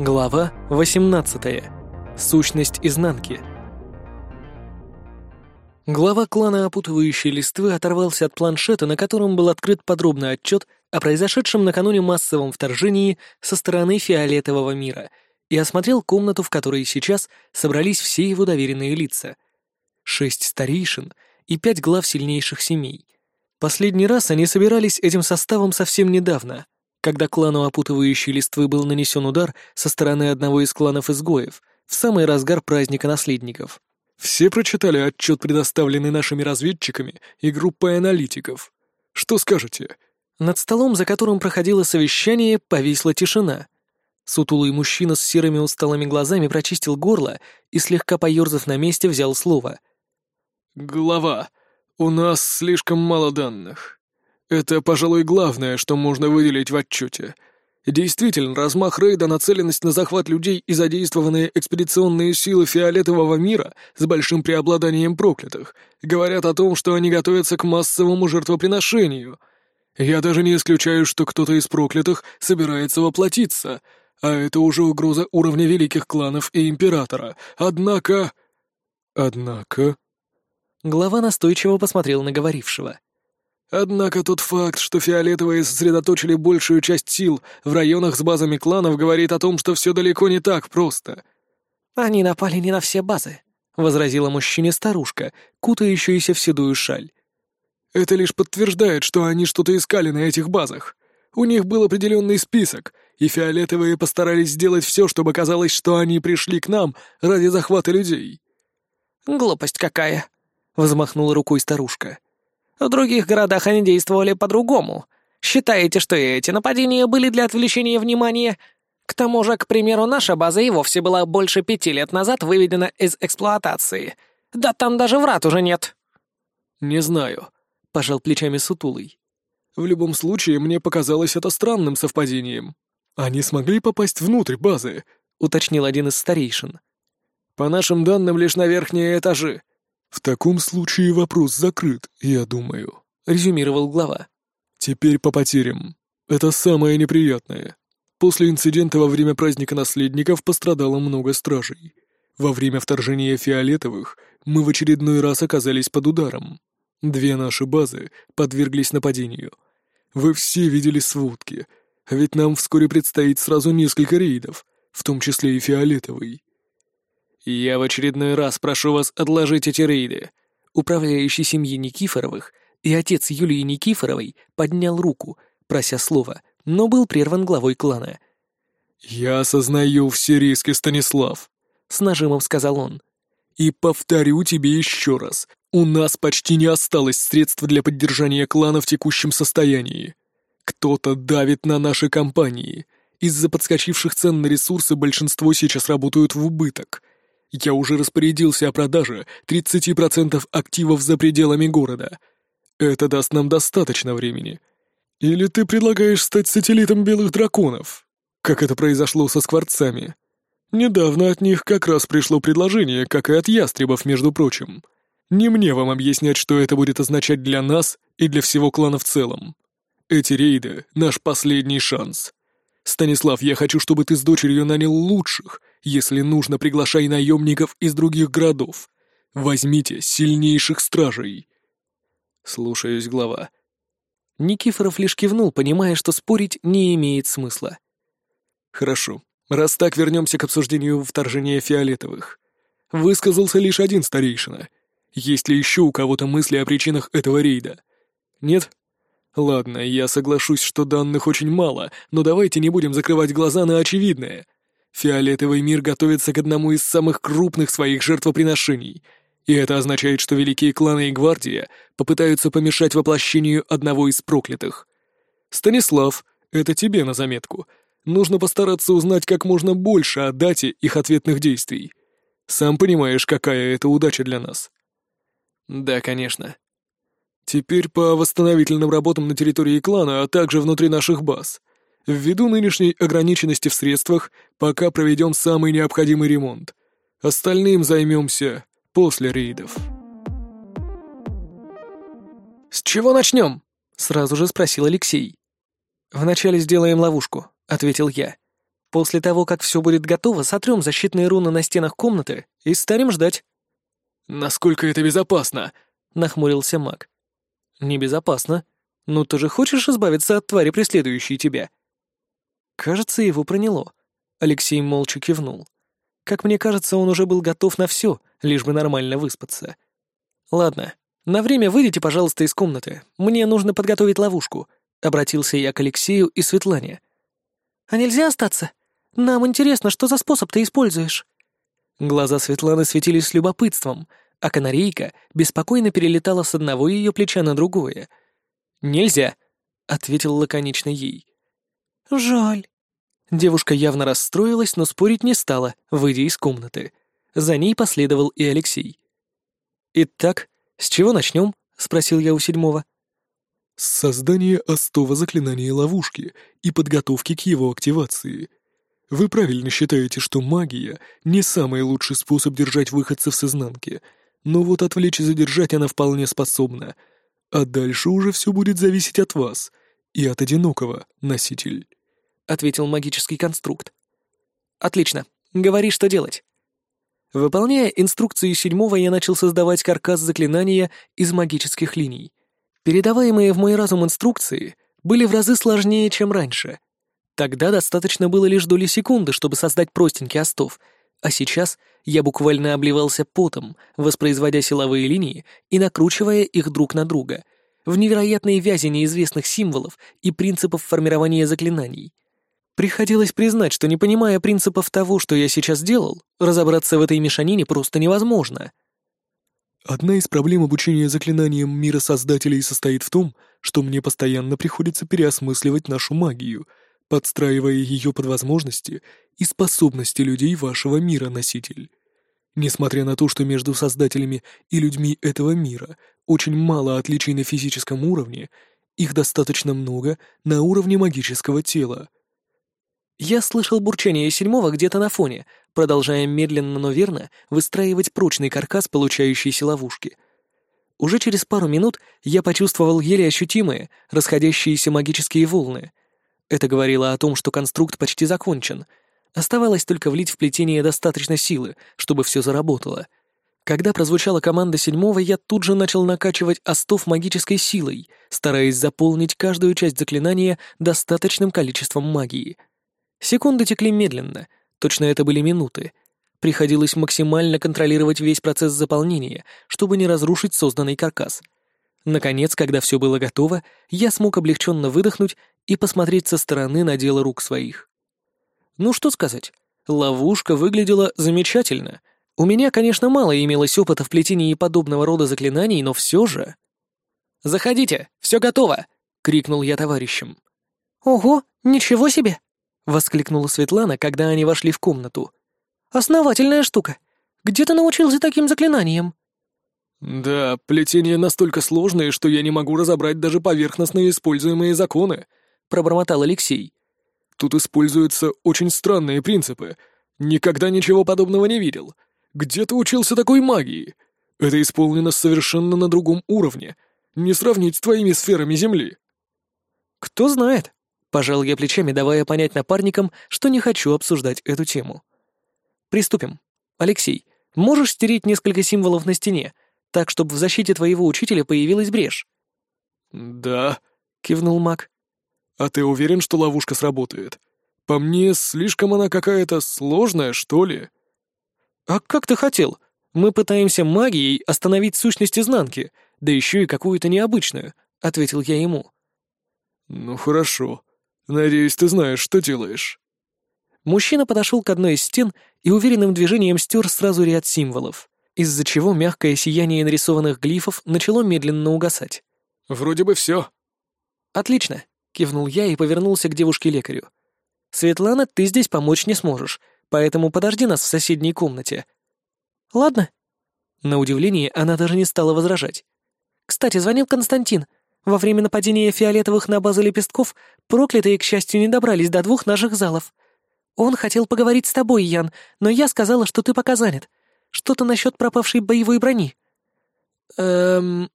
Глава 18. Сущность изнанки. Глава клана опутывающей листвы оторвался от планшета, на котором был открыт подробный отчет о произошедшем накануне массовом вторжении со стороны фиолетового мира, и осмотрел комнату, в которой сейчас собрались все его доверенные лица. Шесть старейшин и пять глав сильнейших семей. Последний раз они собирались этим составом совсем недавно, когда клану опутывающей листвы был нанесен удар со стороны одного из кланов-изгоев в самый разгар праздника наследников. Все прочитали отчет, предоставленный нашими разведчиками и группой аналитиков. Что скажете? Над столом, за которым проходило совещание, повисла тишина. Сутулый мужчина с серыми усталыми глазами прочистил горло и, слегка поерзав на месте, взял слово. «Глава, у нас слишком мало данных. Это, пожалуй, главное, что можно выделить в отчете. Действительно, размах рейда, нацеленность на захват людей и задействованные экспедиционные силы фиолетового мира с большим преобладанием проклятых говорят о том, что они готовятся к массовому жертвоприношению. Я даже не исключаю, что кто-то из проклятых собирается воплотиться, а это уже угроза уровня великих кланов и императора. Однако... Однако... Глава настойчиво посмотрел на говорившего. Однако тот факт, что фиолетовые сосредоточили большую часть сил в районах с базами кланов, говорит о том, что все далеко не так просто. «Они напали не на все базы», — возразила мужчине старушка, кутающаяся в седую шаль. «Это лишь подтверждает, что они что-то искали на этих базах. У них был определенный список, и фиолетовые постарались сделать все, чтобы казалось, что они пришли к нам ради захвата людей». «Глупость какая», — взмахнула рукой старушка. В других городах они действовали по-другому. Считаете, что эти нападения были для отвлечения внимания? К тому же, к примеру, наша база и вовсе была больше пяти лет назад выведена из эксплуатации. Да там даже врат уже нет». «Не знаю», — пожал плечами сутулый. «В любом случае, мне показалось это странным совпадением. Они смогли попасть внутрь базы», — уточнил один из старейшин. «По нашим данным, лишь на верхние этажи. «В таком случае вопрос закрыт, я думаю», — резюмировал глава. «Теперь по потерям. Это самое неприятное. После инцидента во время праздника наследников пострадало много стражей. Во время вторжения фиолетовых мы в очередной раз оказались под ударом. Две наши базы подверглись нападению. Вы все видели сводки, ведь нам вскоре предстоит сразу несколько рейдов, в том числе и фиолетовый. «Я в очередной раз прошу вас отложить эти рейды». Управляющий семьи Никифоровых и отец Юлии Никифоровой поднял руку, прося слова, но был прерван главой клана. «Я осознаю все риски, Станислав», — с нажимом сказал он. «И повторю тебе еще раз, у нас почти не осталось средств для поддержания клана в текущем состоянии. Кто-то давит на наши компании. Из-за подскочивших цен на ресурсы большинство сейчас работают в убыток. Я уже распорядился о продаже 30% активов за пределами города. Это даст нам достаточно времени. Или ты предлагаешь стать сателлитом белых драконов? Как это произошло со скворцами? Недавно от них как раз пришло предложение, как и от ястребов, между прочим. Не мне вам объяснять, что это будет означать для нас и для всего клана в целом. Эти рейды — наш последний шанс. Станислав, я хочу, чтобы ты с дочерью нанял лучших, если нужно, приглашай наемников из других городов. Возьмите сильнейших стражей. Слушаюсь, глава. Никифоров лишь кивнул, понимая, что спорить не имеет смысла. Хорошо. Раз так, вернемся к обсуждению вторжения фиолетовых. Высказался лишь один старейшина. Есть ли еще у кого-то мысли о причинах этого рейда? Нет? Ладно, я соглашусь, что данных очень мало, но давайте не будем закрывать глаза на очевидное — Фиолетовый мир готовится к одному из самых крупных своих жертвоприношений, и это означает, что великие кланы и гвардия попытаются помешать воплощению одного из проклятых. Станислав, это тебе на заметку. Нужно постараться узнать как можно больше о дате их ответных действий. Сам понимаешь, какая это удача для нас. Да, конечно. Теперь по восстановительным работам на территории клана, а также внутри наших баз. Ввиду нынешней ограниченности в средствах, пока проведем самый необходимый ремонт. Остальным займемся после рейдов. «С чего начнем?» — сразу же спросил Алексей. «Вначале сделаем ловушку», — ответил я. После того, как все будет готово, сотрем защитные руны на стенах комнаты и станем ждать». «Насколько это безопасно?» — нахмурился маг. «Небезопасно. Ну ты же хочешь избавиться от твари, преследующей тебя?» Кажется, его проняло. Алексей молча кивнул. Как мне кажется, он уже был готов на все, лишь бы нормально выспаться. «Ладно, на время выйдите, пожалуйста, из комнаты. Мне нужно подготовить ловушку», — обратился я к Алексею и Светлане. «А нельзя остаться? Нам интересно, что за способ ты используешь?» Глаза Светланы светились любопытством, а канарейка беспокойно перелетала с одного ее плеча на другое. «Нельзя», — ответил лаконично ей. «Жаль». Девушка явно расстроилась, но спорить не стала, выйдя из комнаты. За ней последовал и Алексей. «Итак, с чего начнем?» — спросил я у седьмого. «С создания остова заклинания ловушки и подготовки к его активации. Вы правильно считаете, что магия — не самый лучший способ держать выходцев с изнанки, но вот отвлечь и задержать она вполне способна. А дальше уже все будет зависеть от вас и от одинокого, носитель», — ответил магический конструкт. «Отлично. Говори, что делать». Выполняя инструкции седьмого, я начал создавать каркас заклинания из магических линий. Передаваемые в мой разум инструкции были в разы сложнее, чем раньше. Тогда достаточно было лишь доли секунды, чтобы создать простенький остов, а сейчас я буквально обливался потом, воспроизводя силовые линии и накручивая их друг на друга, в невероятной вязи неизвестных символов и принципов формирования заклинаний. Приходилось признать, что не понимая принципов того, что я сейчас делал, разобраться в этой мешанине просто невозможно. Одна из проблем обучения заклинаниям мира создателей состоит в том, что мне постоянно приходится переосмысливать нашу магию, подстраивая ее под возможности и способности людей вашего мира, носитель. Несмотря на то, что между создателями и людьми этого мира очень мало отличий на физическом уровне, их достаточно много на уровне магического тела — я слышал бурчание седьмого где-то на фоне, продолжая медленно, но верно выстраивать прочный каркас получающейся ловушки. Уже через пару минут я почувствовал еле ощутимые, расходящиеся магические волны. Это говорило о том, что конструкт почти закончен. Оставалось только влить в плетение достаточно силы, чтобы все заработало. Когда прозвучала команда седьмого, я тут же начал накачивать остов магической силой, стараясь заполнить каждую часть заклинания достаточным количеством магии — Секунды текли медленно, точно это были минуты. Приходилось максимально контролировать весь процесс заполнения, чтобы не разрушить созданный каркас. Наконец, когда все было готово, я смог облегченно выдохнуть и посмотреть со стороны на дело рук своих. Ну что сказать, ловушка выглядела замечательно. У меня, конечно, мало имелось опыта в плетении подобного рода заклинаний, но все же... «Заходите, все готово!» — крикнул я товарищам. «Ого, ничего себе!» — воскликнула Светлана, когда они вошли в комнату. «Основательная штука. Где ты научился таким заклинаниям?» «Да, плетение настолько сложное, что я не могу разобрать даже поверхностно используемые законы», — пробормотал Алексей. «Тут используются очень странные принципы. Никогда ничего подобного не видел. Где ты учился такой магии? Это исполнено совершенно на другом уровне. Не сравнить с твоими сферами Земли». «Кто знает», Пожал я плечами, давая понять напарникам, что не хочу обсуждать эту тему. Приступим. Алексей, можешь стереть несколько символов на стене, так, чтобы в защите твоего учителя появилась брешь? Да, кивнул маг. А ты уверен, что ловушка сработает? По мне, слишком она какая-то сложная, что ли? А как ты хотел? Мы пытаемся магией остановить сущность изнанки, да еще и какую-то необычную, ответил я ему. Ну хорошо. Надеюсь, ты знаешь, что делаешь». Мужчина подошел к одной из стен и уверенным движением стер сразу ряд символов, из-за чего мягкое сияние нарисованных глифов начало медленно угасать. «Вроде бы все». «Отлично», — кивнул я и повернулся к девушке-лекарю. «Светлана, ты здесь помочь не сможешь, поэтому подожди нас в соседней комнате». «Ладно». На удивление, она даже не стала возражать. «Кстати, звонил Константин. Во время нападения фиолетовых на базу лепестков проклятые, к счастью, не добрались до двух наших залов. Он хотел поговорить с тобой, Ян, но я сказала, что ты пока занят. Что-то насчет пропавшей боевой брони». «Эм...»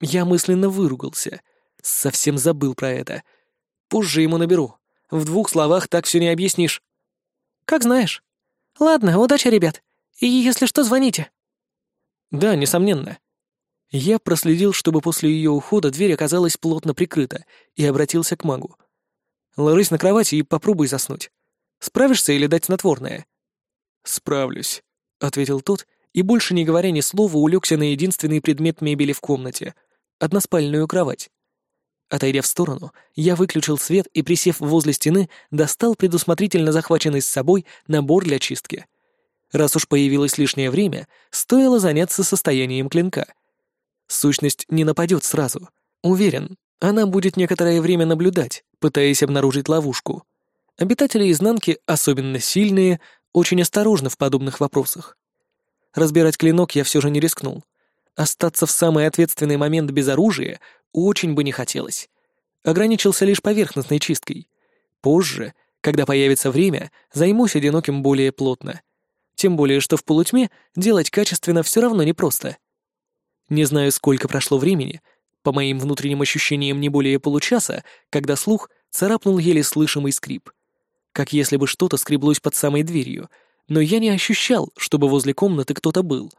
Я мысленно выругался. Совсем забыл про это. Позже ему наберу. В двух словах так все не объяснишь. «Как знаешь. Ладно, удачи, ребят. И если что, звоните». «Да, несомненно». Я проследил, чтобы после ее ухода дверь оказалась плотно прикрыта, и обратился к магу. «Ложись на кровати и попробуй заснуть. Справишься или дать снотворное?» «Справлюсь», — ответил тот, и больше не говоря ни слова улегся на единственный предмет мебели в комнате — односпальную кровать. Отойдя в сторону, я выключил свет и, присев возле стены, достал предусмотрительно захваченный с собой набор для чистки. Раз уж появилось лишнее время, стоило заняться состоянием клинка — Сущность не нападет сразу. Уверен, она будет некоторое время наблюдать, пытаясь обнаружить ловушку. Обитатели изнанки, особенно сильные, очень осторожны в подобных вопросах. Разбирать клинок я все же не рискнул. Остаться в самый ответственный момент без оружия очень бы не хотелось. Ограничился лишь поверхностной чисткой. Позже, когда появится время, займусь одиноким более плотно. Тем более, что в полутьме делать качественно все равно непросто. Не знаю, сколько прошло времени, по моим внутренним ощущениям не более получаса, когда слух царапнул еле слышимый скрип. Как если бы что-то скреблось под самой дверью, но я не ощущал, чтобы возле комнаты кто-то был.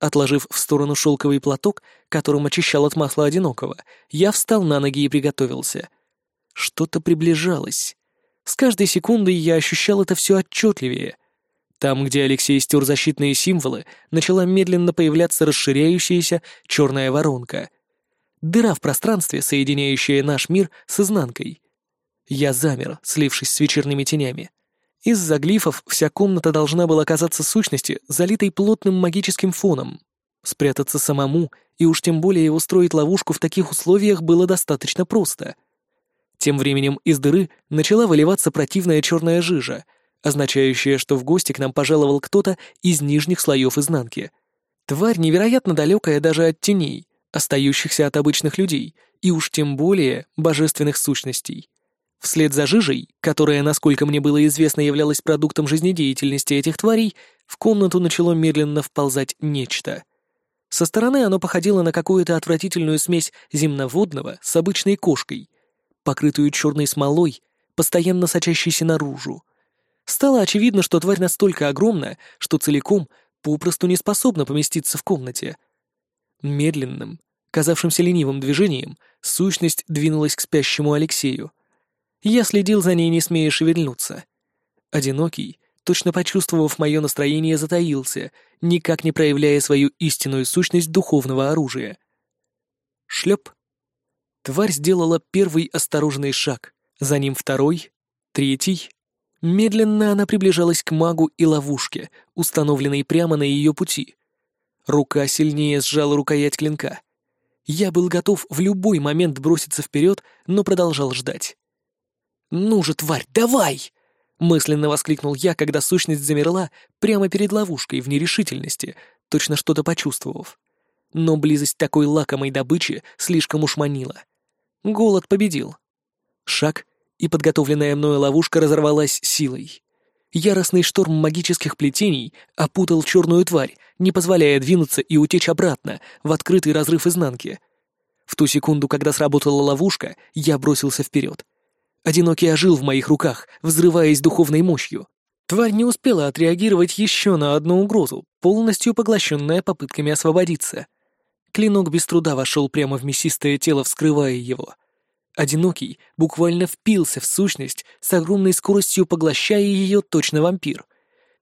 Отложив в сторону шелковый платок, которым очищал от масла одинокого, я встал на ноги и приготовился. Что-то приближалось. С каждой секундой я ощущал это все отчетливее — там, где Алексей стер защитные символы, начала медленно появляться расширяющаяся черная воронка. Дыра в пространстве, соединяющая наш мир с изнанкой. Я замер, слившись с вечерними тенями. Из-за глифов вся комната должна была казаться сущности, залитой плотным магическим фоном. Спрятаться самому и уж тем более устроить ловушку в таких условиях было достаточно просто. Тем временем из дыры начала выливаться противная черная жижа, означающее, что в гости к нам пожаловал кто-то из нижних слоев изнанки. Тварь невероятно далекая даже от теней, остающихся от обычных людей, и уж тем более божественных сущностей. Вслед за жижей, которая, насколько мне было известно, являлась продуктом жизнедеятельности этих тварей, в комнату начало медленно вползать нечто. Со стороны оно походило на какую-то отвратительную смесь земноводного с обычной кошкой, покрытую черной смолой, постоянно сочащейся наружу. Стало очевидно, что тварь настолько огромна, что целиком попросту не способна поместиться в комнате. Медленным, казавшимся ленивым движением, сущность двинулась к спящему Алексею. Я следил за ней, не смея шевельнуться. Одинокий, точно почувствовав мое настроение, затаился, никак не проявляя свою истинную сущность духовного оружия. Шлеп. Тварь сделала первый осторожный шаг, за ним второй, третий, Медленно она приближалась к магу и ловушке, установленной прямо на ее пути. Рука сильнее сжала рукоять клинка. Я был готов в любой момент броситься вперед, но продолжал ждать. «Ну же, тварь, давай!» — мысленно воскликнул я, когда сущность замерла прямо перед ловушкой в нерешительности, точно что-то почувствовав. Но близость такой лакомой добычи слишком уж манила. Голод победил. Шаг — и подготовленная мною ловушка разорвалась силой. Яростный шторм магических плетений опутал черную тварь, не позволяя двинуться и утечь обратно в открытый разрыв изнанки. В ту секунду, когда сработала ловушка, я бросился вперед. Одинокий ожил в моих руках, взрываясь духовной мощью. Тварь не успела отреагировать еще на одну угрозу, полностью поглощенная попытками освободиться. Клинок без труда вошел прямо в мясистое тело, вскрывая его — Одинокий буквально впился в сущность, с огромной скоростью поглощая ее точно вампир.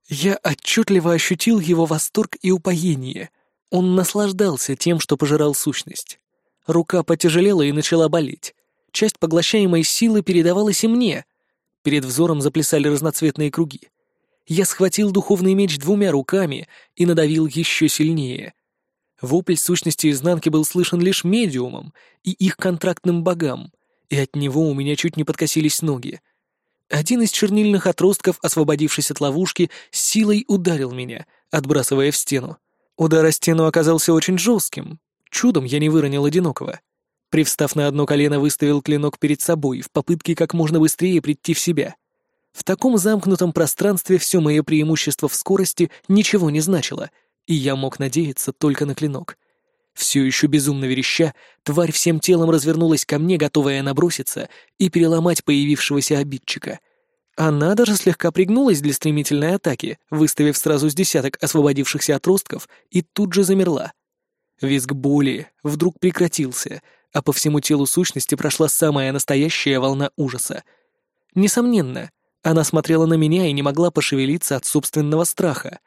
Я отчетливо ощутил его восторг и упоение. Он наслаждался тем, что пожирал сущность. Рука потяжелела и начала болеть. Часть поглощаемой силы передавалась и мне. Перед взором заплясали разноцветные круги. Я схватил духовный меч двумя руками и надавил еще сильнее. Вопль сущности изнанки был слышен лишь медиумам и их контрактным богам — и от него у меня чуть не подкосились ноги. Один из чернильных отростков, освободившись от ловушки, силой ударил меня, отбрасывая в стену. Удар о стену оказался очень жестким. Чудом я не выронил одинокого. Привстав на одно колено, выставил клинок перед собой в попытке как можно быстрее прийти в себя. В таком замкнутом пространстве все мое преимущество в скорости ничего не значило, и я мог надеяться только на клинок. Все еще безумно вереща, тварь всем телом развернулась ко мне, готовая наброситься и переломать появившегося обидчика. Она даже слегка пригнулась для стремительной атаки, выставив сразу с десяток освободившихся отростков, и тут же замерла. Визг боли вдруг прекратился, а по всему телу сущности прошла самая настоящая волна ужаса. Несомненно, она смотрела на меня и не могла пошевелиться от собственного страха.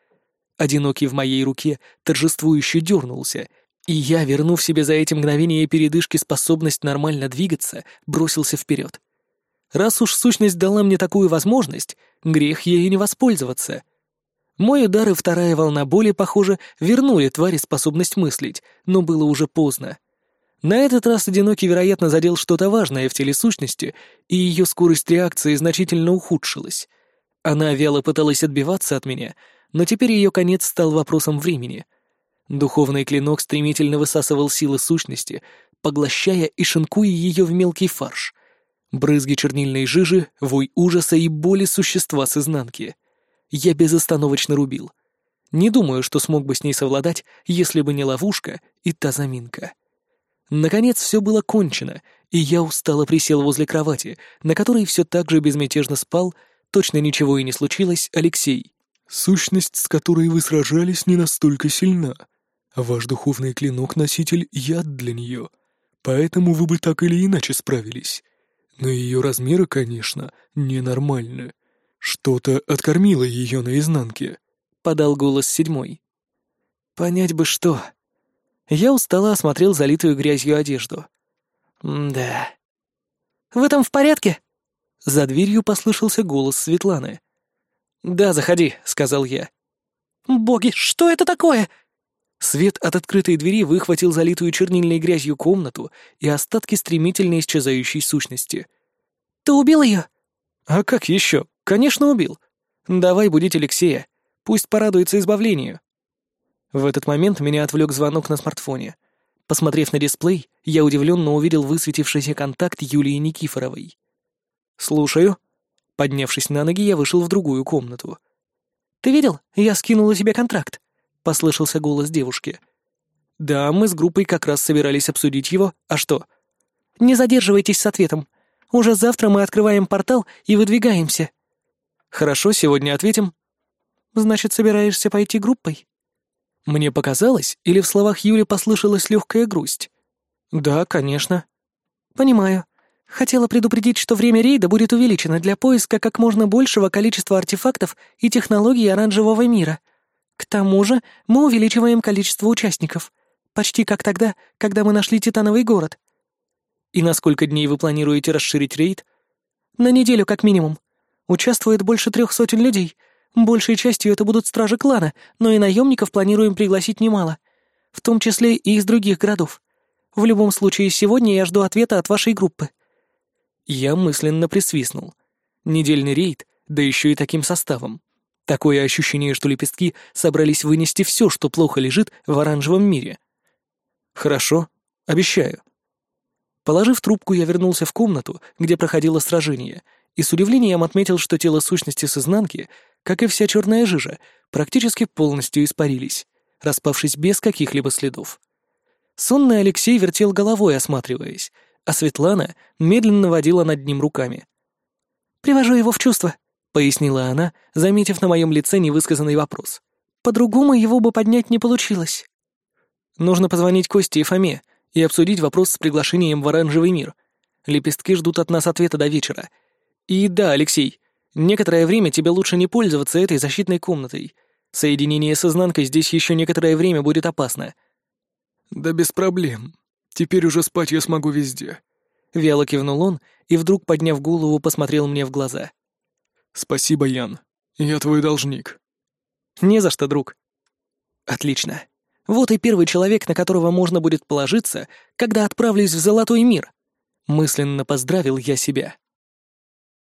Одинокий в моей руке торжествующе дернулся, и я, вернув себе за эти мгновения передышки способность нормально двигаться, бросился вперед. Раз уж сущность дала мне такую возможность, грех ею не воспользоваться. Мой удар и вторая волна боли, похоже, вернули твари способность мыслить, но было уже поздно. На этот раз одинокий, вероятно, задел что-то важное в теле сущности, и ее скорость реакции значительно ухудшилась. Она вяло пыталась отбиваться от меня, но теперь ее конец стал вопросом времени. Духовный клинок стремительно высасывал силы сущности, поглощая и шинкуя ее в мелкий фарш. Брызги чернильной жижи, вой ужаса и боли существа с изнанки. Я безостановочно рубил. Не думаю, что смог бы с ней совладать, если бы не ловушка и та заминка. Наконец все было кончено, и я устало присел возле кровати, на которой все так же безмятежно спал, точно ничего и не случилось, Алексей. «Сущность, с которой вы сражались, не настолько сильна. Ваш духовный клинок-носитель — яд для нее, поэтому вы бы так или иначе справились. Но ее размеры, конечно, ненормальны. Что-то откормило ее наизнанке», — подал голос седьмой. «Понять бы что», я устало осмотрел залитую грязью одежду. да. «В этом в порядке?» За дверью послышался голос Светланы. «Да, заходи», — сказал я. «Боги, что это такое?» Свет от открытой двери выхватил залитую чернильной грязью комнату и остатки стремительно исчезающей сущности. «Ты убил ее?» «А как еще? Конечно, убил. Давай будить Алексея. Пусть порадуется избавлению». В этот момент меня отвлек звонок на смартфоне. Посмотрев на дисплей, я удивленно увидел высветившийся контакт Юлии Никифоровой. «Слушаю». Поднявшись на ноги, я вышел в другую комнату. «Ты видел? Я скинула тебе контракт», — послышался голос девушки. «Да, мы с группой как раз собирались обсудить его. А что?» «Не задерживайтесь с ответом. Уже завтра мы открываем портал и выдвигаемся». «Хорошо, сегодня ответим». «Значит, собираешься пойти группой?» Мне показалось, или в словах Юли послышалась легкая грусть? Да, конечно. Понимаю. Хотела предупредить, что время рейда будет увеличено для поиска как можно большего количества артефактов и технологий оранжевого мира. К тому же мы увеличиваем количество участников. Почти как тогда, когда мы нашли Титановый город. И на сколько дней вы планируете расширить рейд? На неделю как минимум. Участвует больше трех сотен людей, Большей частью это будут стражи клана, но и наемников планируем пригласить немало, в том числе и из других городов. В любом случае, сегодня я жду ответа от вашей группы». Я мысленно присвистнул. Недельный рейд, да еще и таким составом. Такое ощущение, что лепестки собрались вынести все, что плохо лежит в оранжевом мире. Хорошо, обещаю. Положив трубку, я вернулся в комнату, где проходило сражение, и с удивлением отметил, что тело сущности с изнанки как и вся черная жижа, практически полностью испарились, распавшись без каких-либо следов. Сонный Алексей вертел головой, осматриваясь, а Светлана медленно водила над ним руками. «Привожу его в чувство», — пояснила она, заметив на моем лице невысказанный вопрос. «По-другому его бы поднять не получилось». «Нужно позвонить Косте и Фоме и обсудить вопрос с приглашением в оранжевый мир. Лепестки ждут от нас ответа до вечера. И да, Алексей, Некоторое время тебе лучше не пользоваться этой защитной комнатой. Соединение с изнанкой здесь еще некоторое время будет опасно». «Да без проблем. Теперь уже спать я смогу везде». Вяло кивнул он и вдруг, подняв голову, посмотрел мне в глаза. «Спасибо, Ян. Я твой должник». «Не за что, друг». «Отлично. Вот и первый человек, на которого можно будет положиться, когда отправлюсь в Золотой мир». Мысленно поздравил я себя.